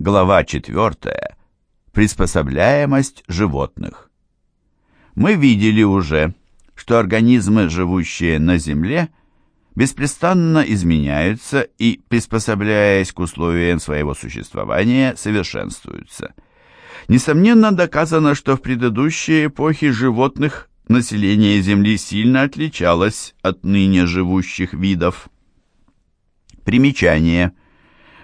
Глава 4. Приспособляемость животных. Мы видели уже, что организмы, живущие на Земле, беспрестанно изменяются и, приспособляясь к условиям своего существования, совершенствуются. Несомненно доказано, что в предыдущие эпохи животных население Земли сильно отличалось от ныне живущих видов. Примечание.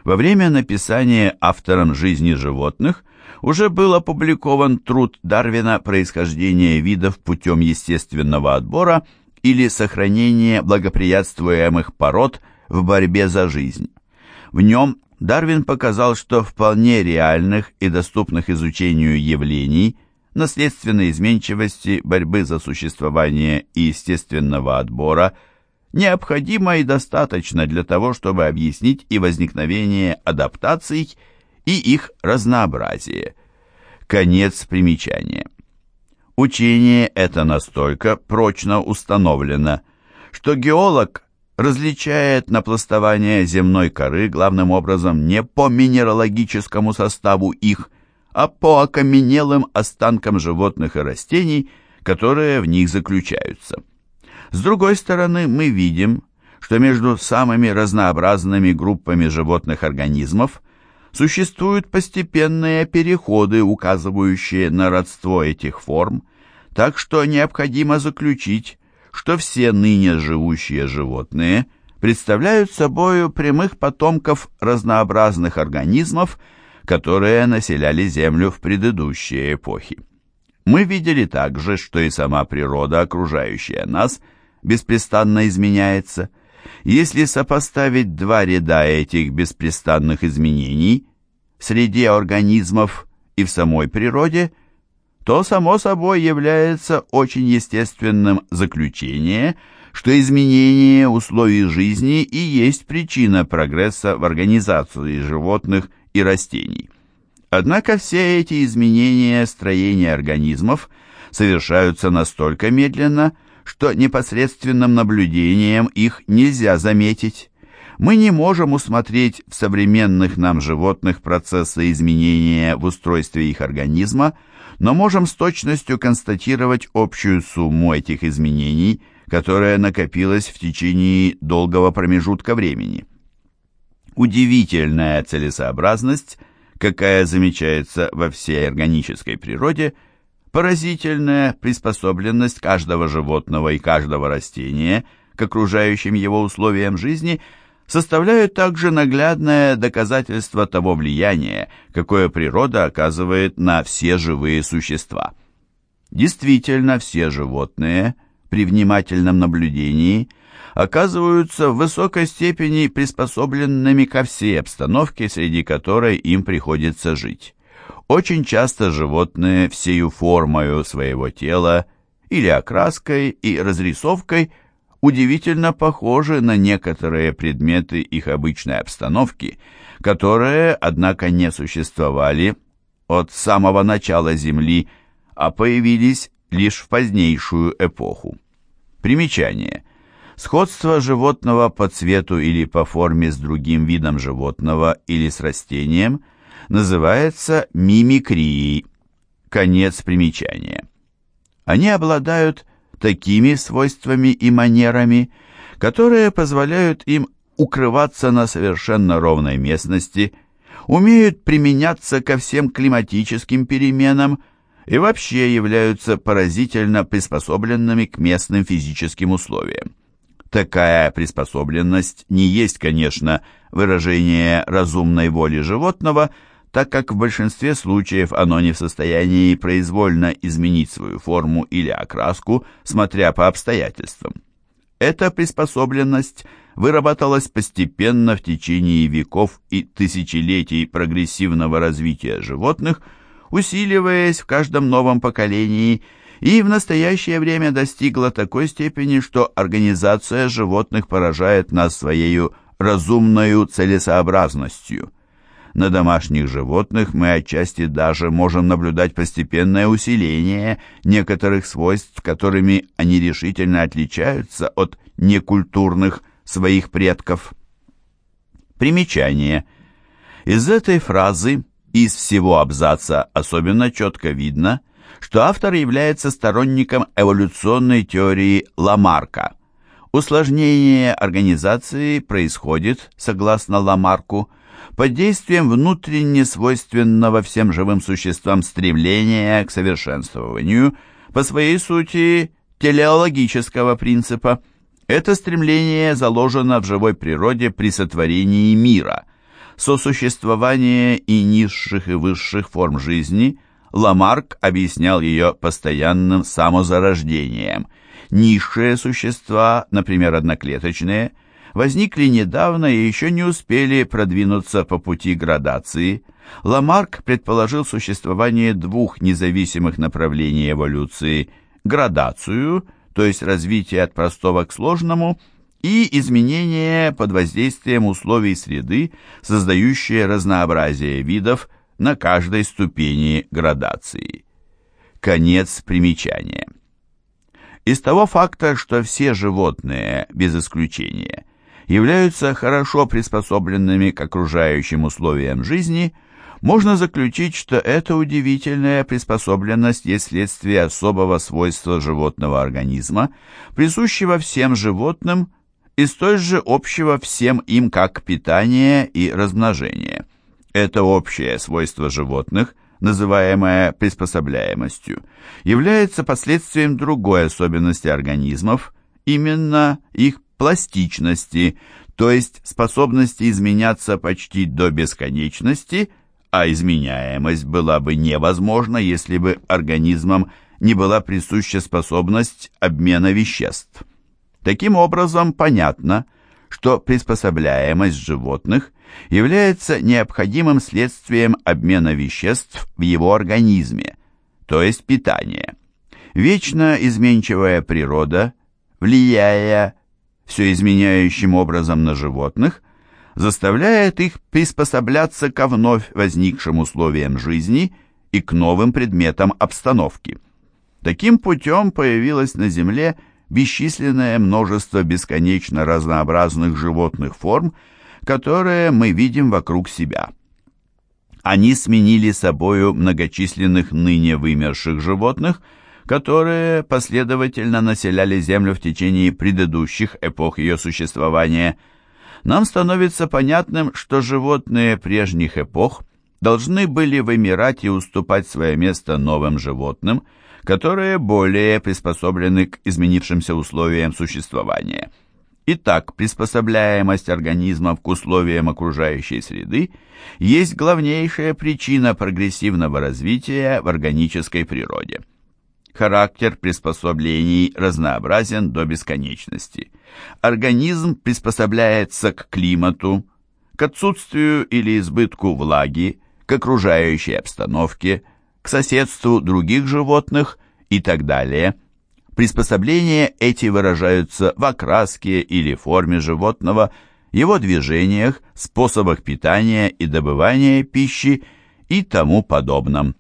Во время написания автором жизни животных уже был опубликован труд Дарвина «Происхождение видов путем естественного отбора» или «Сохранение благоприятствуемых пород в борьбе за жизнь». В нем Дарвин показал, что вполне реальных и доступных изучению явлений наследственной изменчивости, борьбы за существование и естественного отбора – необходимо и достаточно для того, чтобы объяснить и возникновение адаптаций, и их разнообразие. Конец примечания. Учение это настолько прочно установлено, что геолог различает напластование земной коры главным образом не по минералогическому составу их, а по окаменелым останкам животных и растений, которые в них заключаются. С другой стороны, мы видим, что между самыми разнообразными группами животных организмов существуют постепенные переходы, указывающие на родство этих форм, так что необходимо заключить, что все ныне живущие животные представляют собою прямых потомков разнообразных организмов, которые населяли Землю в предыдущие эпохи. Мы видели также, что и сама природа, окружающая нас – беспрестанно изменяется. Если сопоставить два ряда этих беспрестанных изменений среди организмов и в самой природе, то само собой является очень естественным заключение, что изменение условий жизни и есть причина прогресса в организации животных и растений. Однако все эти изменения строения организмов совершаются настолько медленно, что непосредственным наблюдением их нельзя заметить. Мы не можем усмотреть в современных нам животных процессы изменения в устройстве их организма, но можем с точностью констатировать общую сумму этих изменений, которая накопилась в течение долгого промежутка времени. Удивительная целесообразность, какая замечается во всей органической природе – Поразительная приспособленность каждого животного и каждого растения к окружающим его условиям жизни составляют также наглядное доказательство того влияния, какое природа оказывает на все живые существа. Действительно, все животные при внимательном наблюдении оказываются в высокой степени приспособленными ко всей обстановке, среди которой им приходится жить. Очень часто животные всею формою своего тела или окраской и разрисовкой удивительно похожи на некоторые предметы их обычной обстановки, которые, однако, не существовали от самого начала Земли, а появились лишь в позднейшую эпоху. Примечание. Сходство животного по цвету или по форме с другим видом животного или с растением – называется мимикрией. Конец примечания. Они обладают такими свойствами и манерами, которые позволяют им укрываться на совершенно ровной местности, умеют применяться ко всем климатическим переменам и вообще являются поразительно приспособленными к местным физическим условиям. Такая приспособленность не есть, конечно, выражение разумной воли животного, так как в большинстве случаев оно не в состоянии произвольно изменить свою форму или окраску, смотря по обстоятельствам. Эта приспособленность выработалась постепенно в течение веков и тысячелетий прогрессивного развития животных, усиливаясь в каждом новом поколении и в настоящее время достигла такой степени, что организация животных поражает нас своей разумной целесообразностью. На домашних животных мы отчасти даже можем наблюдать постепенное усиление некоторых свойств, которыми они решительно отличаются от некультурных своих предков. Примечание. Из этой фразы из всего абзаца особенно четко видно, что автор является сторонником эволюционной теории Ламарка. Усложнение организации происходит, согласно Ламарку, под действием внутренне свойственного всем живым существам стремления к совершенствованию, по своей сути телеологического принципа. Это стремление заложено в живой природе при сотворении мира. Сосуществование и низших и высших форм жизни Ламарк объяснял ее постоянным самозарождением. Низшие существа, например, одноклеточные – возникли недавно и еще не успели продвинуться по пути градации. Ламарк предположил существование двух независимых направлений эволюции – градацию, то есть развитие от простого к сложному, и изменение под воздействием условий среды, создающие разнообразие видов на каждой ступени градации. Конец примечания. Из того факта, что все животные, без исключения, являются хорошо приспособленными к окружающим условиям жизни, можно заключить, что эта удивительная приспособленность есть следствие особого свойства животного организма, присущего всем животным и столь же общего всем им как питание и размножение. Это общее свойство животных, называемое приспособляемостью, является последствием другой особенности организмов, именно их пластичности, то есть способности изменяться почти до бесконечности, а изменяемость была бы невозможна, если бы организмам не была присуща способность обмена веществ. Таким образом, понятно, что приспособляемость животных является необходимым следствием обмена веществ в его организме, то есть питания. Вечно изменчивая природа, влияя все изменяющим образом на животных, заставляет их приспосабляться ко вновь возникшим условиям жизни и к новым предметам обстановки. Таким путем появилось на Земле бесчисленное множество бесконечно разнообразных животных форм, которые мы видим вокруг себя. Они сменили собою многочисленных ныне вымерших животных – которые последовательно населяли Землю в течение предыдущих эпох ее существования, нам становится понятным, что животные прежних эпох должны были вымирать и уступать свое место новым животным, которые более приспособлены к изменившимся условиям существования. Итак, приспособляемость организмов к условиям окружающей среды есть главнейшая причина прогрессивного развития в органической природе. Характер приспособлений разнообразен до бесконечности. Организм приспособляется к климату, к отсутствию или избытку влаги, к окружающей обстановке, к соседству других животных и так далее. Приспособления эти выражаются в окраске или форме животного, его движениях, способах питания и добывания пищи и тому подобном.